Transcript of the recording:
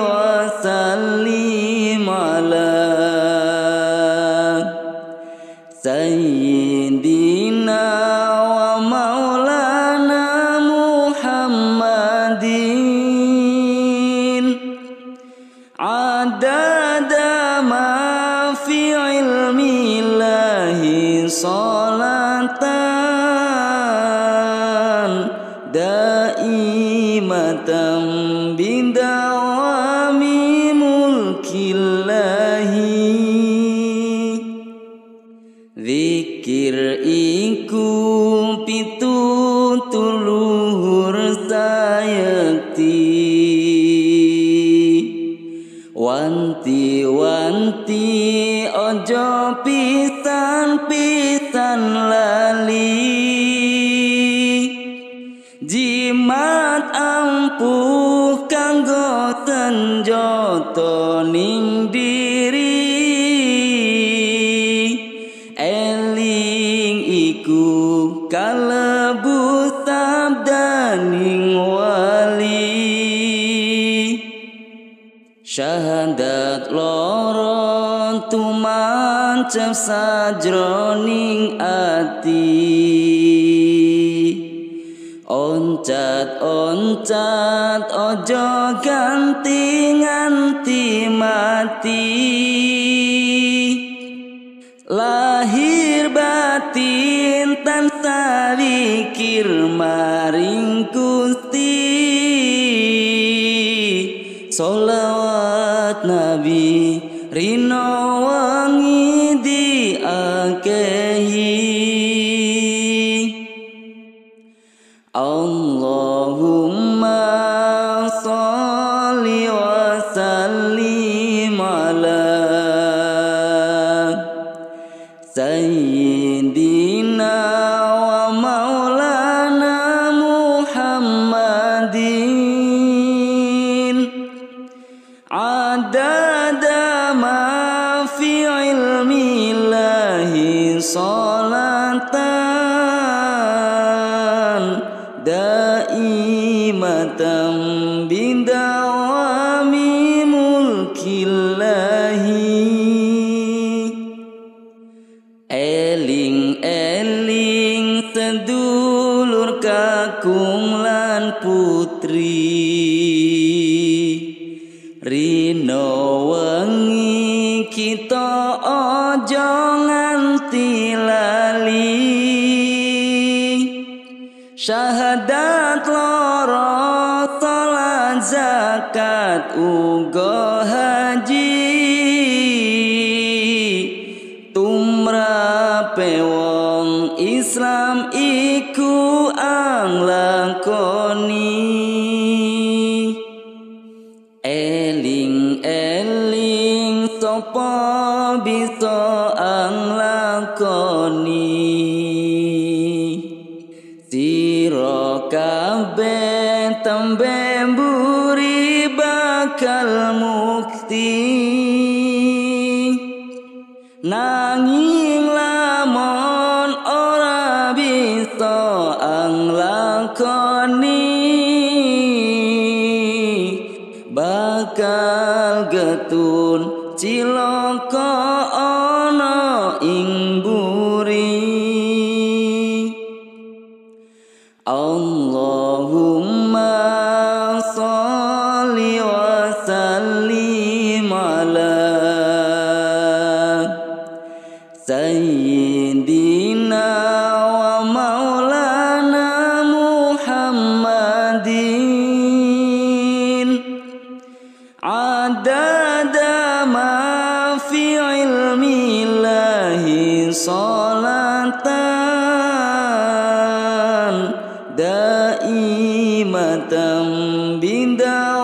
Wa sallim ala Sayyidina wa maulana Muhammadin Adada bidawami mulkillahi. Zikir iku pitutuluhur sayekti Wanti-wanti ojo pisan-pisan lali. Jimat ampuh kanggo senjata ning diri. Eling iku kalebu sabdaning wali. Syahadat loro tumancep sajroning ati Oncat-oncat ojo ganti nganti mati. Lahir batin tanpa zikir maring Gusti. Solawat Nabi Rino سيدنا ومولانا محمد عدد ما في علم الله صلاة دائمة kakung lan putri. Rino wengi kita ojo nganti lali. Syahadat loro salat zakat uga haji Islam iku ang lakoni. Eling-eling sapa bisa ang lakoni? Sira kabeh tembe mburi bakal mukti. Nanging getun cilaka ana ing buri Allahumma الإله صلاة دائمة بدار